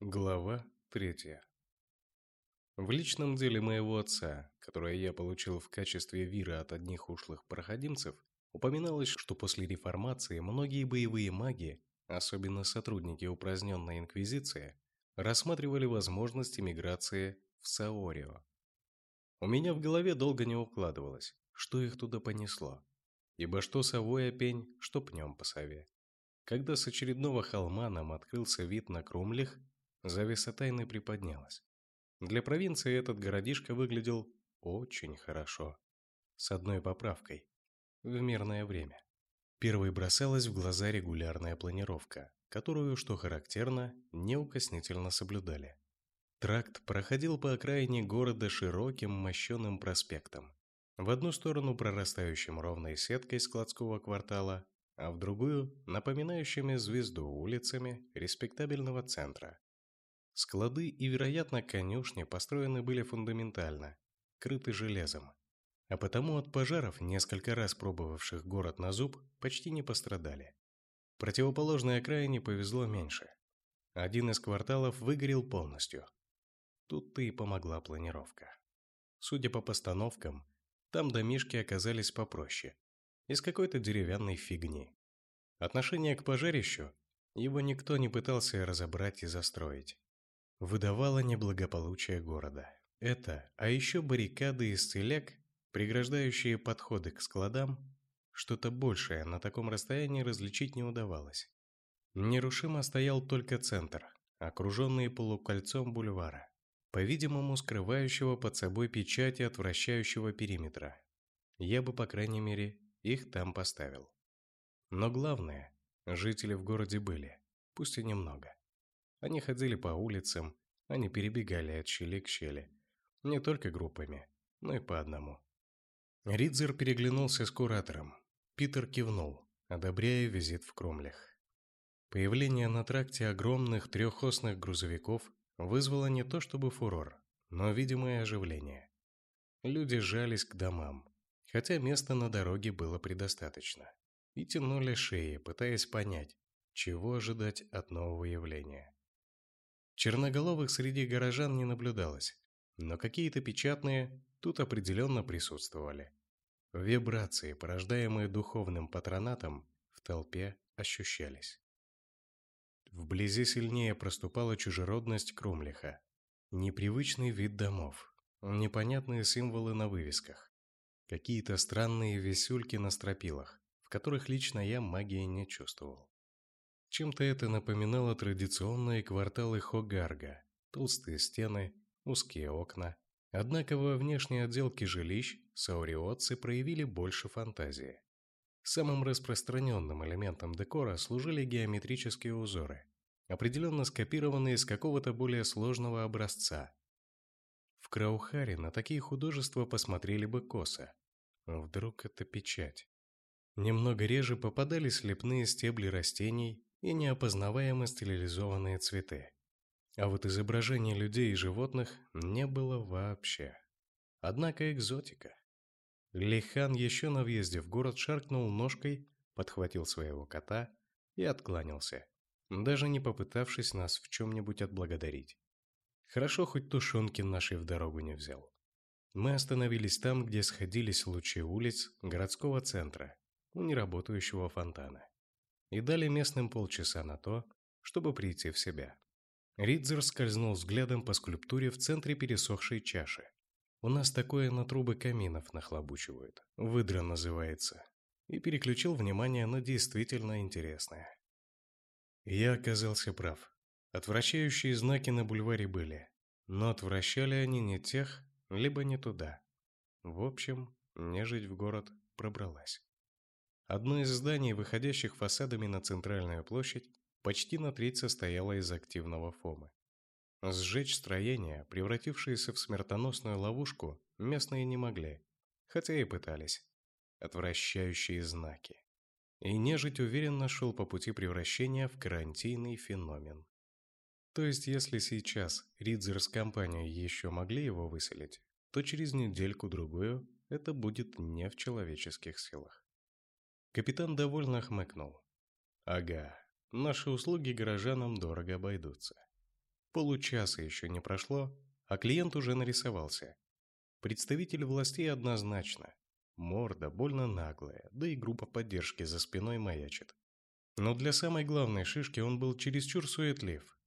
Глава третья. В личном деле моего отца, которое я получил в качестве вира от одних ушлых проходимцев, упоминалось, что после реформации многие боевые маги, особенно сотрудники упраздненной инквизиции, рассматривали возможность эмиграции в Саорио. У меня в голове долго не укладывалось, что их туда понесло. Ибо что совой опень, что пнем по сове. Когда с очередного холма нам открылся вид на Крумлих, Завеса тайны приподнялась. Для провинции этот городишко выглядел очень хорошо. С одной поправкой. В мирное время. Первой бросалась в глаза регулярная планировка, которую, что характерно, неукоснительно соблюдали. Тракт проходил по окраине города широким мощеным проспектом. В одну сторону прорастающим ровной сеткой складского квартала, а в другую – напоминающими звезду улицами респектабельного центра. Склады и, вероятно, конюшни построены были фундаментально, крыты железом. А потому от пожаров, несколько раз пробовавших город на зуб, почти не пострадали. Противоположной окраине повезло меньше. Один из кварталов выгорел полностью. Тут-то и помогла планировка. Судя по постановкам, там домишки оказались попроще. Из какой-то деревянной фигни. Отношение к пожарищу его никто не пытался разобрать и застроить выдавало неблагополучие города. Это, а еще баррикады из целяк, преграждающие подходы к складам, что-то большее на таком расстоянии различить не удавалось. Нерушимо стоял только центр, окруженный полукольцом бульвара, по-видимому скрывающего под собой печати отвращающего периметра. Я бы, по крайней мере, их там поставил. Но главное, жители в городе были, пусть и немного. Они ходили по улицам, они перебегали от щели к щели. Не только группами, но и по одному. Ридзер переглянулся с куратором. Питер кивнул, одобряя визит в Кромлях. Появление на тракте огромных трехосных грузовиков вызвало не то чтобы фурор, но видимое оживление. Люди сжались к домам, хотя места на дороге было предостаточно, и тянули шеи, пытаясь понять, чего ожидать от нового явления. Черноголовых среди горожан не наблюдалось, но какие-то печатные тут определенно присутствовали. Вибрации, порождаемые духовным патронатом, в толпе ощущались. Вблизи сильнее проступала чужеродность Крумлиха, непривычный вид домов, непонятные символы на вывесках, какие-то странные висюльки на стропилах, в которых лично я магии не чувствовал. Чем-то это напоминало традиционные кварталы Хогарга. Толстые стены, узкие окна. Однако во внешней отделке жилищ сауриотцы проявили больше фантазии. Самым распространенным элементом декора служили геометрические узоры, определенно скопированные из какого-то более сложного образца. В Краухаре на такие художества посмотрели бы косо. Вдруг это печать. Немного реже попадались лепные стебли растений и неопознаваемо стилизованные цветы. А вот изображений людей и животных не было вообще. Однако экзотика. Лихан еще на въезде в город шаркнул ножкой, подхватил своего кота и откланялся, даже не попытавшись нас в чем-нибудь отблагодарить. Хорошо, хоть тушенки нашей в дорогу не взял. Мы остановились там, где сходились лучи улиц городского центра, у неработающего фонтана и дали местным полчаса на то, чтобы прийти в себя. Ридзер скользнул взглядом по скульптуре в центре пересохшей чаши. У нас такое на трубы каминов нахлобучивают. Выдра называется. И переключил внимание на действительно интересное. Я оказался прав. Отвращающие знаки на бульваре были. Но отвращали они не тех, либо не туда. В общем, нежить в город пробралась. Одно из зданий, выходящих фасадами на центральную площадь, почти на треть состояло из активного фомы. Сжечь строение, превратившееся в смертоносную ловушку, местные не могли, хотя и пытались. Отвращающие знаки. И нежить уверенно шел по пути превращения в карантинный феномен. То есть, если сейчас Ридзер с компанией еще могли его выселить, то через недельку-другую это будет не в человеческих силах. Капитан довольно хмыкнул. Ага, наши услуги горожанам дорого обойдутся. Получаса еще не прошло, а клиент уже нарисовался. Представитель властей однозначно. Морда больно наглая, да и группа поддержки за спиной маячит. Но для самой главной шишки он был чересчур суетлив.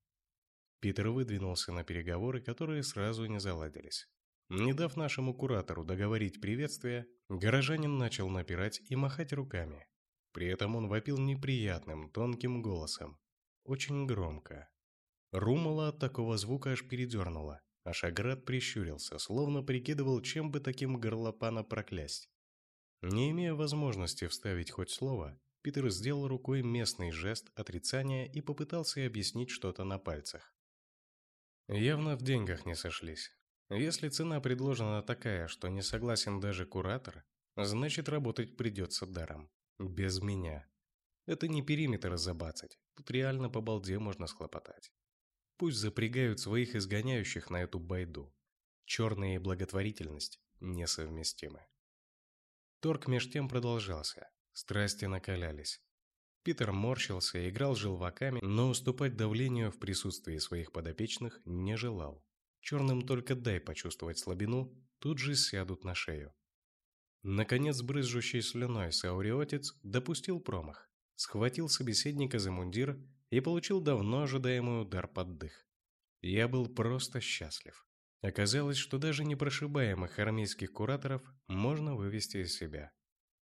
Питер выдвинулся на переговоры, которые сразу не заладились. Не дав нашему куратору договорить приветствие, горожанин начал напирать и махать руками. При этом он вопил неприятным, тонким голосом. Очень громко. Румала от такого звука аж передернула, а Шаград прищурился, словно прикидывал, чем бы таким горлопана проклясть. Не имея возможности вставить хоть слово, Питер сделал рукой местный жест отрицания и попытался объяснить что-то на пальцах. Явно в деньгах не сошлись. Если цена предложена такая, что не согласен даже куратор, значит работать придется даром. Без меня. Это не периметр забацать, тут реально по балде можно схлопотать. Пусть запрягают своих изгоняющих на эту байду. Черная и благотворительность несовместимы. Торг меж тем продолжался. Страсти накалялись. Питер морщился, играл желваками, но уступать давлению в присутствии своих подопечных не желал. Черным только дай почувствовать слабину, тут же сядут на шею. Наконец, брызжущий слюной сауриотец допустил промах, схватил собеседника за мундир и получил давно ожидаемый удар под дых. Я был просто счастлив. Оказалось, что даже непрошибаемых армейских кураторов можно вывести из себя.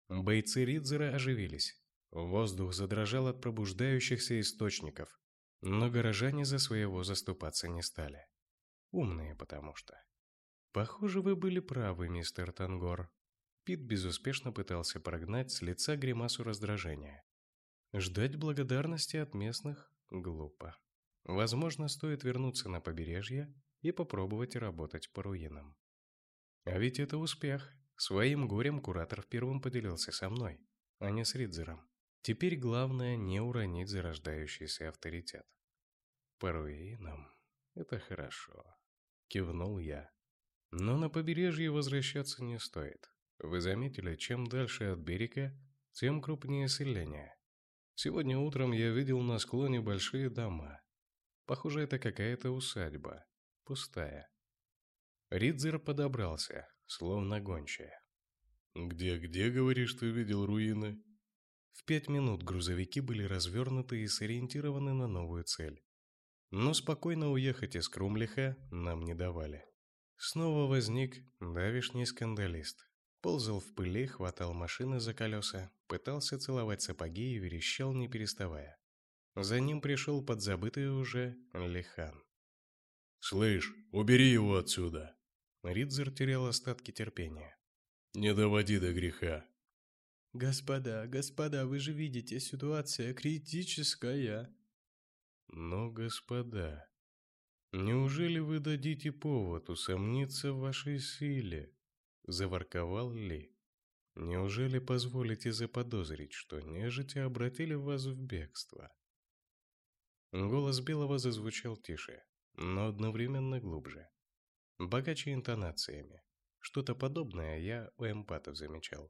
Бойцы Ридзера оживились. Воздух задрожал от пробуждающихся источников, но горожане за своего заступаться не стали. Умные потому что. Похоже, вы были правы, мистер Тангор. Пит безуспешно пытался прогнать с лица гримасу раздражения. Ждать благодарности от местных глупо. Возможно, стоит вернуться на побережье и попробовать работать по руинам. А ведь это успех. Своим горем куратор первым поделился со мной, а не с Ридзером. Теперь главное не уронить зарождающийся авторитет. По руинам это хорошо, кивнул я. Но на побережье возвращаться не стоит. Вы заметили, чем дальше от берега, тем крупнее селение. Сегодня утром я видел на склоне большие дома. Похоже, это какая-то усадьба. Пустая. Ридзер подобрался, словно гончая. «Где-где, говоришь, ты видел руины?» В пять минут грузовики были развернуты и сориентированы на новую цель. Но спокойно уехать из Крумлиха нам не давали. Снова возник давишний скандалист. Ползал в пыли, хватал машины за колеса, пытался целовать сапоги и верещал, не переставая. За ним пришел подзабытый уже Лихан. «Слышь, убери его отсюда!» Ридзер терял остатки терпения. «Не доводи до греха!» «Господа, господа, вы же видите, ситуация критическая!» «Но, господа, неужели вы дадите повод усомниться в вашей силе?» Заворковал Ли. Неужели позволите заподозрить, что нежити обратили вас в бегство? Голос Белого зазвучал тише, но одновременно глубже. Богаче интонациями. Что-то подобное я у эмпатов замечал.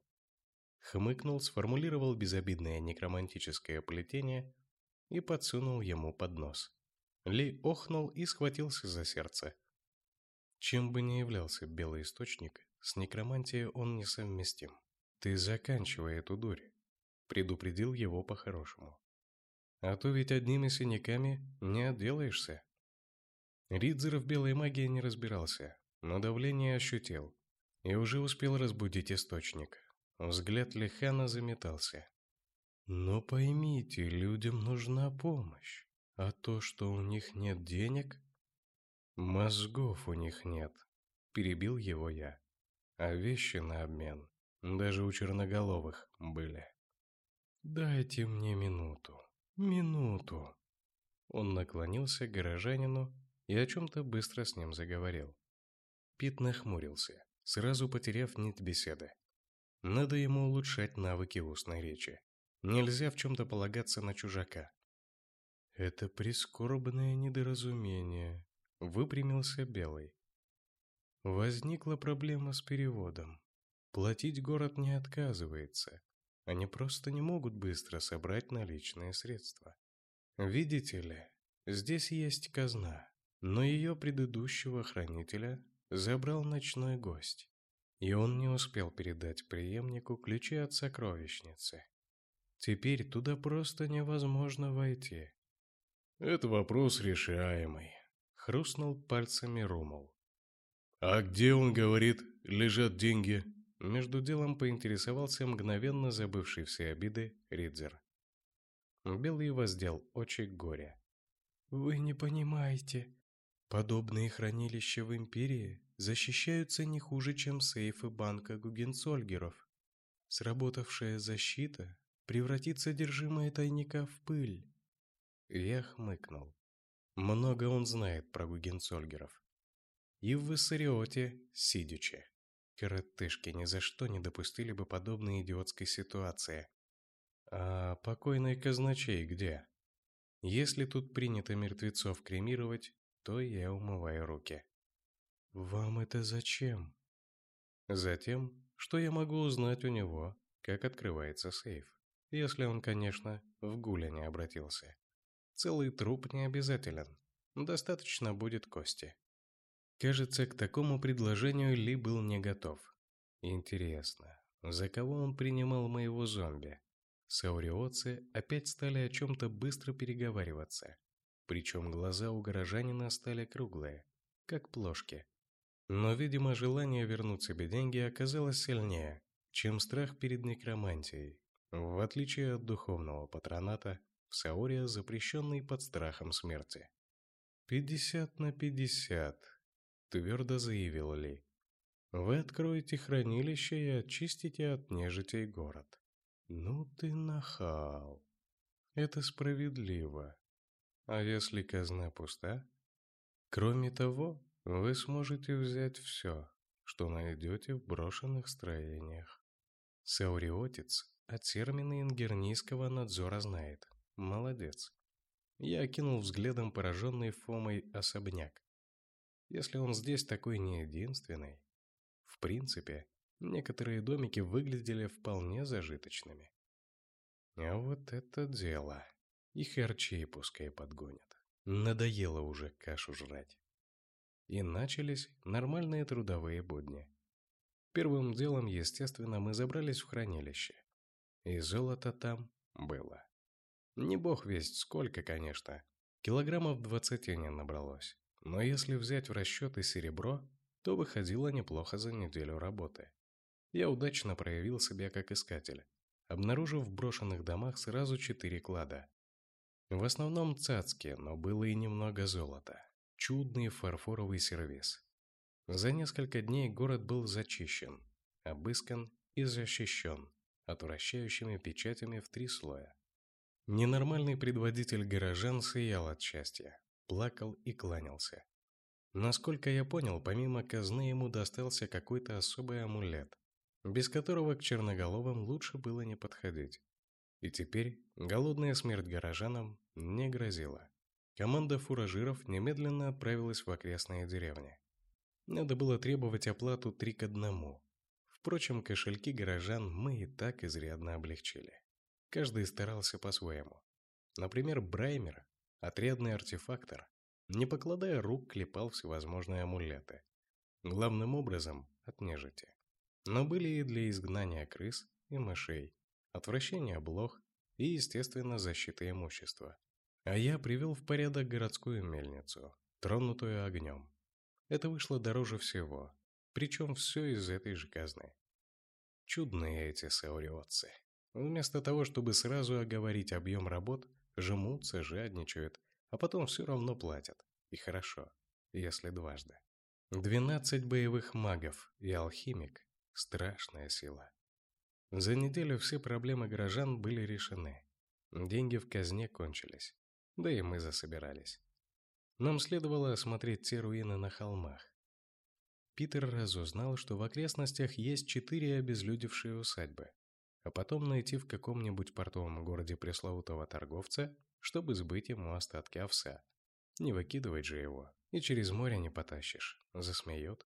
Хмыкнул, сформулировал безобидное некромантическое плетение и подсунул ему под нос. Ли охнул и схватился за сердце. Чем бы ни являлся белый источник, с некромантией он несовместим. Ты заканчивай эту дурь, предупредил его по-хорошему. А то ведь одними синяками не отделаешься. Ридзер в белой магии не разбирался, но давление ощутил и уже успел разбудить источник. Взгляд Лихана заметался. Но поймите, людям нужна помощь, а то, что у них нет денег, мозгов у них нет, перебил его я а вещи на обмен даже у черноголовых были. «Дайте мне минуту, минуту!» Он наклонился к горожанину и о чем-то быстро с ним заговорил. Пит нахмурился, сразу потеряв нить беседы. Надо ему улучшать навыки устной речи. Нельзя в чем-то полагаться на чужака. «Это прискорбное недоразумение», — выпрямился Белый. Возникла проблема с переводом. Платить город не отказывается. Они просто не могут быстро собрать наличные средства. Видите ли, здесь есть казна. Но ее предыдущего хранителя забрал ночной гость, и он не успел передать преемнику ключи от сокровищницы. Теперь туда просто невозможно войти. «Это вопрос решаемый», — хрустнул пальцами Румул. «А где, он говорит, лежат деньги?» Между делом поинтересовался мгновенно забывший все обиды Ридзер. Белый воздел очи горя. «Вы не понимаете. Подобные хранилища в Империи защищаются не хуже, чем сейфы банка Гугенцольгеров. Сработавшая защита превратит содержимое тайника в пыль». Я хмыкнул. Много он знает про Гугенцольгеров. И в Виссариоте, сидячи. Коротышки ни за что не допустили бы подобной идиотской ситуации. А покойный казначей где? Если тут принято мертвецов кремировать, то я умываю руки. Вам это зачем? Затем, что я могу узнать у него, как открывается сейф. Если он, конечно, в гуля не обратился. Целый труп не обязателен. Достаточно будет кости. Кажется, к такому предложению Ли был не готов. Интересно, за кого он принимал моего зомби? Сауриотцы опять стали о чем-то быстро переговариваться. Причем глаза у горожанина стали круглые, как плошки. Но, видимо, желание вернуть себе деньги оказалось сильнее, чем страх перед некромантией. В отличие от духовного патроната, в Саория запрещенный под страхом смерти. «Пятьдесят на пятьдесят», твердо заявил Ли. Вы откроете хранилище и очистите от нежитей город. Ну ты нахал. Это справедливо. А если казна пуста? Кроме того, вы сможете взять все, что найдете в брошенных строениях. Сауриотец от термина ингернийского надзора знает. Молодец. Я окинул взглядом пораженный Фомой особняк. Если он здесь такой не единственный. В принципе, некоторые домики выглядели вполне зажиточными. А вот это дело. И харчей пускай подгонят. Надоело уже кашу жрать. И начались нормальные трудовые будни. Первым делом, естественно, мы забрались в хранилище. И золото там было. Не бог весть сколько, конечно. Килограммов двадцати не набралось. Но если взять в расчет и серебро, то выходило неплохо за неделю работы. Я удачно проявил себя как искатель, обнаружив в брошенных домах сразу четыре клада. В основном цацки, но было и немного золота. Чудный фарфоровый сервиз. За несколько дней город был зачищен, обыскан и защищен отвращающими печатями в три слоя. Ненормальный предводитель горожан сиял от счастья плакал и кланялся. Насколько я понял, помимо казны ему достался какой-то особый амулет, без которого к черноголовым лучше было не подходить. И теперь голодная смерть горожанам не грозила. Команда фуражиров немедленно отправилась в окрестные деревни. Надо было требовать оплату три к одному. Впрочем, кошельки горожан мы и так изрядно облегчили. Каждый старался по-своему. Например, Браймер Отрядный артефактор, не покладая рук, клепал всевозможные амулеты. Главным образом от нежити. Но были и для изгнания крыс и мышей, отвращения блох и, естественно, защиты имущества. А я привел в порядок городскую мельницу, тронутую огнем. Это вышло дороже всего, причем все из этой же казны. Чудные эти сауриотцы. Вместо того, чтобы сразу оговорить объем работ, жмутся, жадничают, а потом все равно платят. И хорошо, если дважды. Двенадцать боевых магов и алхимик – страшная сила. За неделю все проблемы горожан были решены. Деньги в казне кончились. Да и мы засобирались. Нам следовало осмотреть те руины на холмах. Питер разузнал, что в окрестностях есть четыре обезлюдевшие усадьбы, а потом найти в каком-нибудь портовом городе пресловутого торговца, чтобы сбыть ему остатки овса. Не выкидывать же его, и через море не потащишь, засмеет.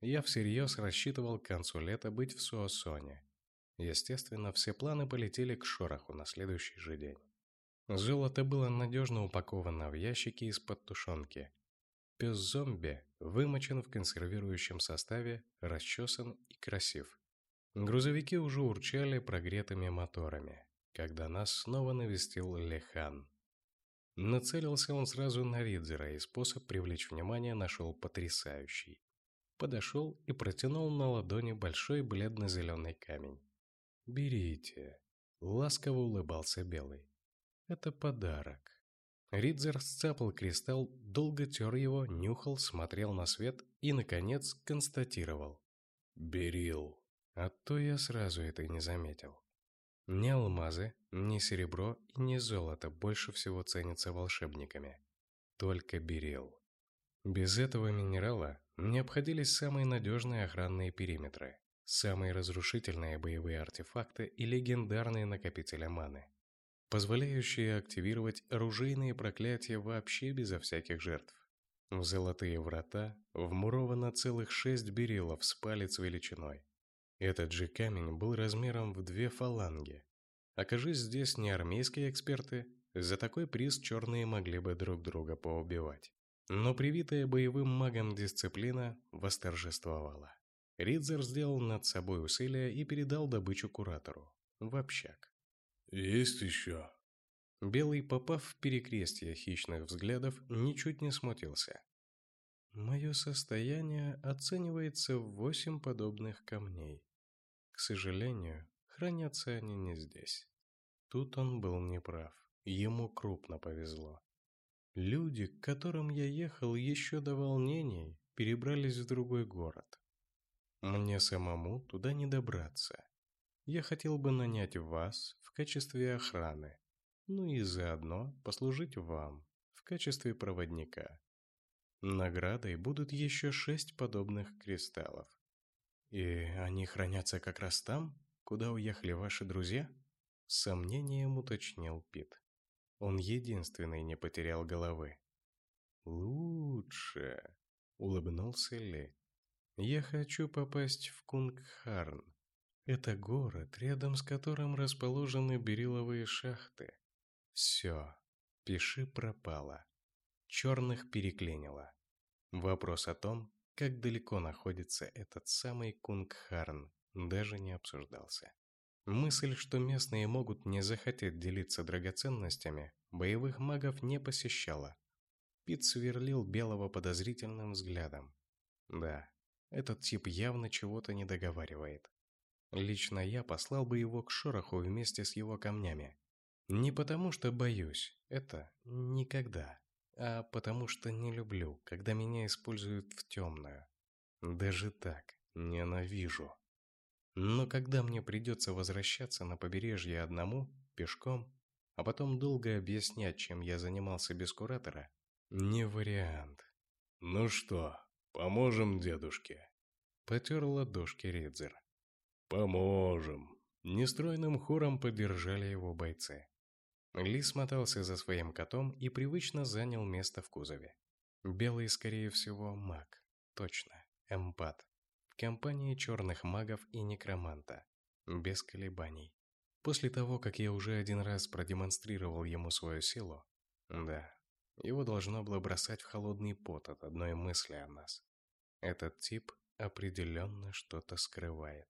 Я всерьез рассчитывал к концу лета быть в Суосоне. Естественно, все планы полетели к шороху на следующий же день. Золото было надежно упаковано в ящики из-под тушенки. Пес-зомби вымочен в консервирующем составе, расчесан и красив. Грузовики уже урчали прогретыми моторами, когда нас снова навестил Лехан. Нацелился он сразу на Ридзера, и способ привлечь внимание нашел потрясающий. Подошел и протянул на ладони большой бледно-зеленый камень. «Берите», — ласково улыбался Белый. «Это подарок». Ридзер сцапал кристалл, долго тер его, нюхал, смотрел на свет и, наконец, констатировал. «Берил». А то я сразу это и не заметил. Ни алмазы, ни серебро и ни золото больше всего ценятся волшебниками. Только берил. Без этого минерала не обходились самые надежные охранные периметры, самые разрушительные боевые артефакты и легендарные накопители маны позволяющие активировать оружейные проклятия вообще безо всяких жертв. В золотые врата вмуровано целых шесть берилов с палец величиной. Этот же камень был размером в две фаланги. Окажись здесь не армейские эксперты, за такой приз черные могли бы друг друга поубивать. Но привитая боевым магом дисциплина восторжествовала. Ридзер сделал над собой усилия и передал добычу куратору, в общак. «Есть еще?» Белый, попав в перекрестие хищных взглядов, ничуть не смутился. «Мое состояние оценивается в восемь подобных камней. К сожалению, хранятся они не здесь». Тут он был неправ. Ему крупно повезло. Люди, к которым я ехал еще до волнений, перебрались в другой город. Мне самому туда не добраться. Я хотел бы нанять вас качестве охраны, ну и заодно послужить вам в качестве проводника. Наградой будут еще шесть подобных кристаллов. И они хранятся как раз там, куда уехали ваши друзья? С сомнением уточнил Пит. Он единственный не потерял головы. «Лучше», — улыбнулся Ли. «Я хочу попасть в Кунгхарн. Это город, рядом с которым расположены бериловые шахты. Все, пиши пропало. Черных переклинило. Вопрос о том, как далеко находится этот самый Кунгхарн, даже не обсуждался. Мысль, что местные могут не захотеть делиться драгоценностями, боевых магов не посещала. Пит сверлил Белого подозрительным взглядом. Да, этот тип явно чего-то не договаривает. Лично я послал бы его к шороху вместе с его камнями. Не потому что боюсь, это никогда, а потому что не люблю, когда меня используют в темную. Даже так, ненавижу. Но когда мне придется возвращаться на побережье одному, пешком, а потом долго объяснять, чем я занимался без куратора, не вариант. «Ну что, поможем дедушке?» Потер ладошки Ридзер. «Поможем!» Нестройным хором поддержали его бойцы. Ли смотался за своим котом и привычно занял место в кузове. Белый, скорее всего, маг. Точно, эмпат. В компании черных магов и некроманта. Без колебаний. После того, как я уже один раз продемонстрировал ему свою силу, да, его должно было бросать в холодный пот от одной мысли о нас. Этот тип определенно что-то скрывает.